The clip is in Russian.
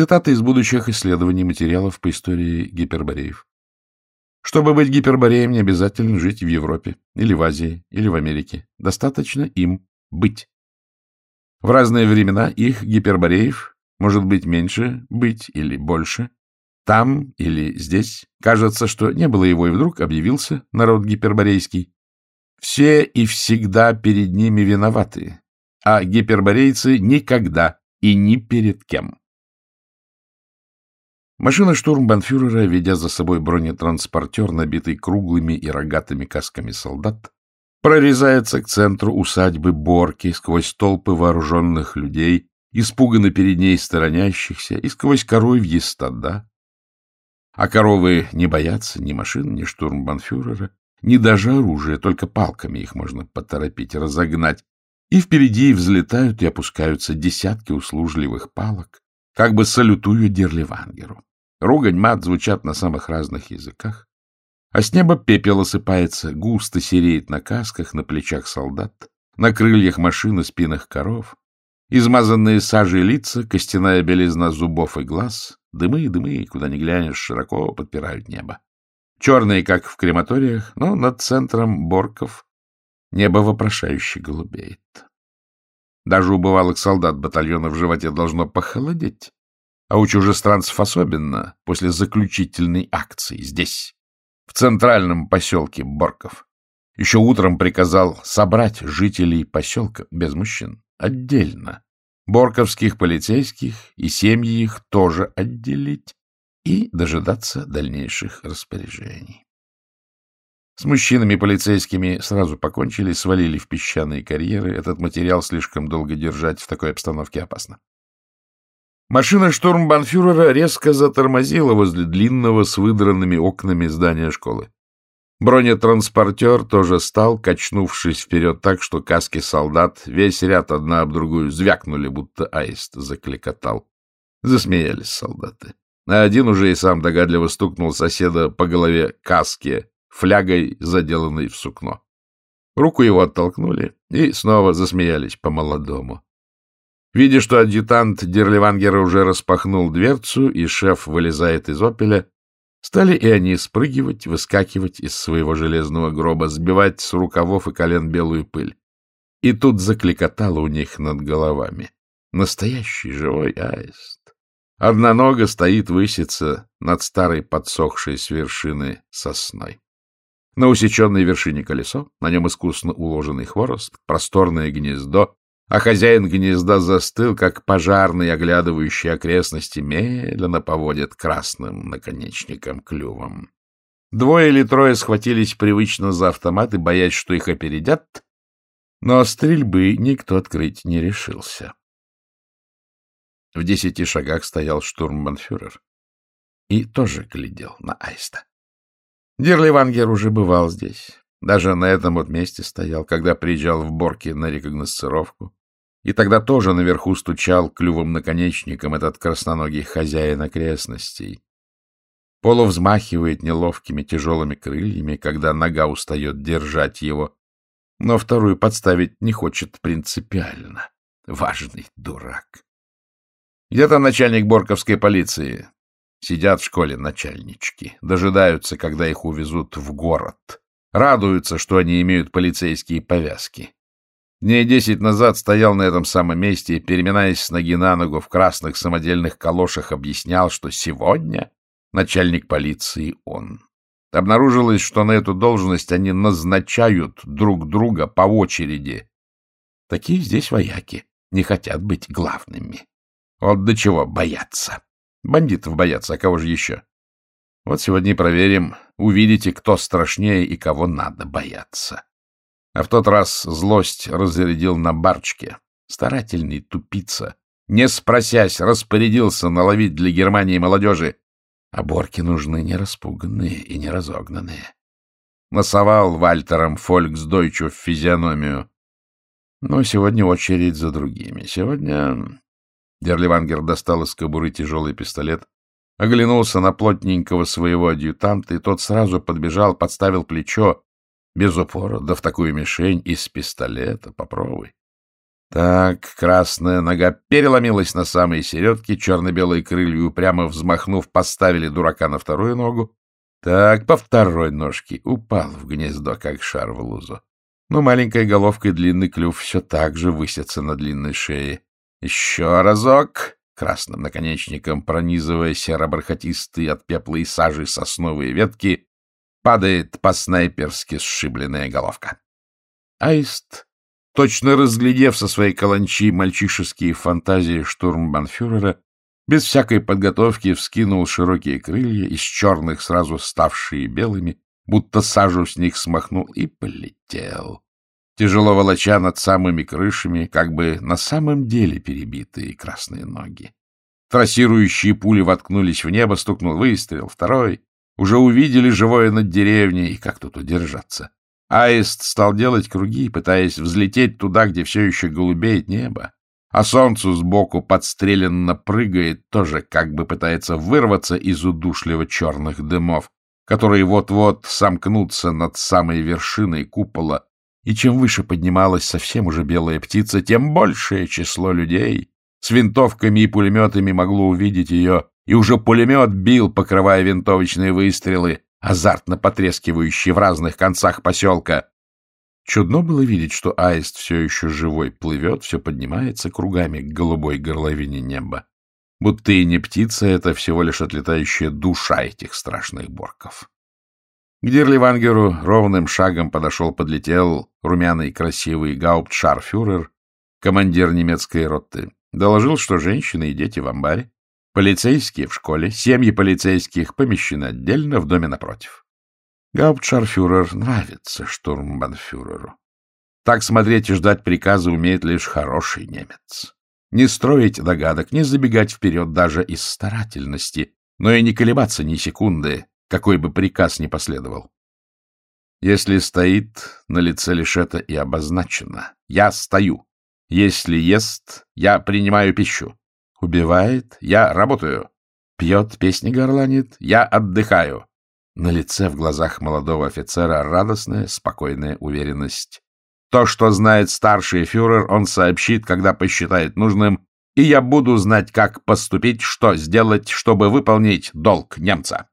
Цитата из будущих исследований материалов по истории гипербореев. Чтобы быть гипербореем, не обязательно жить в Европе, или в Азии, или в Америке. Достаточно им быть. В разные времена их гипербореев может быть меньше, быть или больше. Там или здесь. Кажется, что не было его, и вдруг объявился народ гиперборейский. Все и всегда перед ними виноваты, а гиперборейцы никогда и ни перед кем. Машина штурмбанфюрера, ведя за собой бронетранспортер, набитый круглыми и рогатыми касками солдат, прорезается к центру усадьбы Борки сквозь толпы вооруженных людей, испуганно перед ней сторонящихся, и сквозь коровьи стада. А коровы не боятся ни машин, ни штурмбанфюрера, ни даже оружия, только палками их можно поторопить, разогнать. И впереди взлетают и опускаются десятки услужливых палок, как бы салютуя Дерливангеру. Ругань, мат звучат на самых разных языках. А с неба пепел осыпается, густо сереет на касках, на плечах солдат, на крыльях машин и спинах коров. Измазанные сажей лица, костяная белизна зубов и глаз, дымы и дымы, куда ни глянешь, широко подпирают небо. Черные, как в крематориях, но над центром Борков небо вопрошающе голубеет. Даже у бывалых солдат батальона в животе должно похолодеть а у чужестранцев особенно после заключительной акции здесь, в центральном поселке Борков. Еще утром приказал собрать жителей поселка без мужчин отдельно, борковских полицейских и семьи их тоже отделить и дожидаться дальнейших распоряжений. С мужчинами полицейскими сразу покончили, свалили в песчаные карьеры. Этот материал слишком долго держать в такой обстановке опасно. Машина штурмбанфюрера резко затормозила возле длинного с выдранными окнами здания школы. Бронетранспортер тоже стал, качнувшись вперед так, что каски солдат весь ряд одна об другую звякнули, будто аист закликотал. Засмеялись солдаты. А один уже и сам догадливо стукнул соседа по голове каски, флягой, заделанной в сукно. Руку его оттолкнули и снова засмеялись по-молодому. Видя, что адъютант Дерливангера уже распахнул дверцу, и шеф вылезает из опеля, стали и они спрыгивать, выскакивать из своего железного гроба, сбивать с рукавов и колен белую пыль. И тут закликотало у них над головами. Настоящий живой аист. Одна нога стоит высится над старой подсохшей с вершины сосной. На усеченной вершине колесо, на нем искусно уложенный хворост, просторное гнездо, а хозяин гнезда застыл, как пожарный, оглядывающий окрестности, медленно поводит красным наконечником клювом. Двое или трое схватились привычно за автоматы, боясь, что их опередят, но стрельбы никто открыть не решился. В десяти шагах стоял штурмбанфюрер и тоже глядел на Аиста. Дерливангер уже бывал здесь. Даже на этом вот месте стоял, когда приезжал в Борке на рекогносцировку. И тогда тоже наверху стучал клювом наконечником этот красноногий хозяин окрестностей. Полу взмахивает неловкими тяжелыми крыльями, когда нога устает держать его, но вторую подставить не хочет принципиально. Важный дурак. Где там начальник Борковской полиции? Сидят в школе начальнички, дожидаются, когда их увезут в город. Радуются, что они имеют полицейские повязки. Дней десять назад стоял на этом самом месте и, переминаясь с ноги на ногу в красных самодельных калошах, объяснял, что сегодня начальник полиции он. Обнаружилось, что на эту должность они назначают друг друга по очереди. Такие здесь вояки не хотят быть главными. Вот до чего боятся. Бандитов боятся, а кого же еще? Вот сегодня проверим, увидите, кто страшнее и кого надо бояться. А в тот раз злость разрядил на барчке. Старательный тупица, не спросясь, распорядился наловить для Германии молодежи. А борки нужны не распуганные и не разогнанные. Насовал Вальтером Фольксдойчу в физиономию. Но сегодня очередь за другими. Сегодня... Дерливангер достал из кобуры тяжелый пистолет, оглянулся на плотненького своего адъютанта, и тот сразу подбежал, подставил плечо, без упора, да в такую мишень из пистолета. Попробуй. Так, красная нога переломилась на самой середке, черно-белые крылья, упрямо взмахнув, поставили дурака на вторую ногу. Так, по второй ножке упал в гнездо, как шар в лузу. Но маленькая головка и длинный клюв все так же высятся на длинной шее. Еще разок, красным наконечником пронизывая серо-бархатистые от пепла и сажи сосновые ветки, падает по-снайперски сшибленная головка. Аист точно разглядев со своей каланчи мальчишеские фантазии штурмбанфюрера, без всякой подготовки вскинул широкие крылья, из черных сразу ставшие белыми, будто сажу с них смахнул и полетел, тяжело волоча над самыми крышами, как бы на самом деле перебитые красные ноги. Трассирующие пули воткнулись в небо, стукнул выстрел, второй. Уже увидели живое над деревней, и как тут удержаться. Аист стал делать круги, пытаясь взлететь туда, где все еще голубеет небо. А солнцу сбоку подстреленно прыгает, тоже как бы пытается вырваться из удушливо черных дымов, которые вот-вот сомкнутся над самой вершиной купола. И чем выше поднималась совсем уже белая птица, тем большее число людей с винтовками и пулеметами могло увидеть ее, и уже пулемет бил, покрывая винтовочные выстрелы, азартно потрескивающий в разных концах поселка. Чудно было видеть, что аист все еще живой, плывет, все поднимается кругами к голубой горловине неба. Будто и не птица, это всего лишь отлетающая душа этих страшных борков. К Дирливангеру ровным шагом подошел, подлетел румяный красивый гауптшарфюрер, командир немецкой роты. Доложил, что женщины и дети в амбаре, Полицейские в школе, семьи полицейских помещены отдельно в доме напротив. Гауптшарфюрер нравится штурмбанфюреру. Так смотреть и ждать приказа умеет лишь хороший немец. Не строить догадок, не забегать вперед даже из старательности, но и не колебаться ни секунды, какой бы приказ ни последовал. Если стоит, на лице лишь это и обозначено. Я стою. Если ест, я принимаю пищу. Убивает, я работаю. Пьет, песни горланит, я отдыхаю. На лице в глазах молодого офицера радостная, спокойная уверенность. То, что знает старший фюрер, он сообщит, когда посчитает нужным, и я буду знать, как поступить, что сделать, чтобы выполнить долг немца.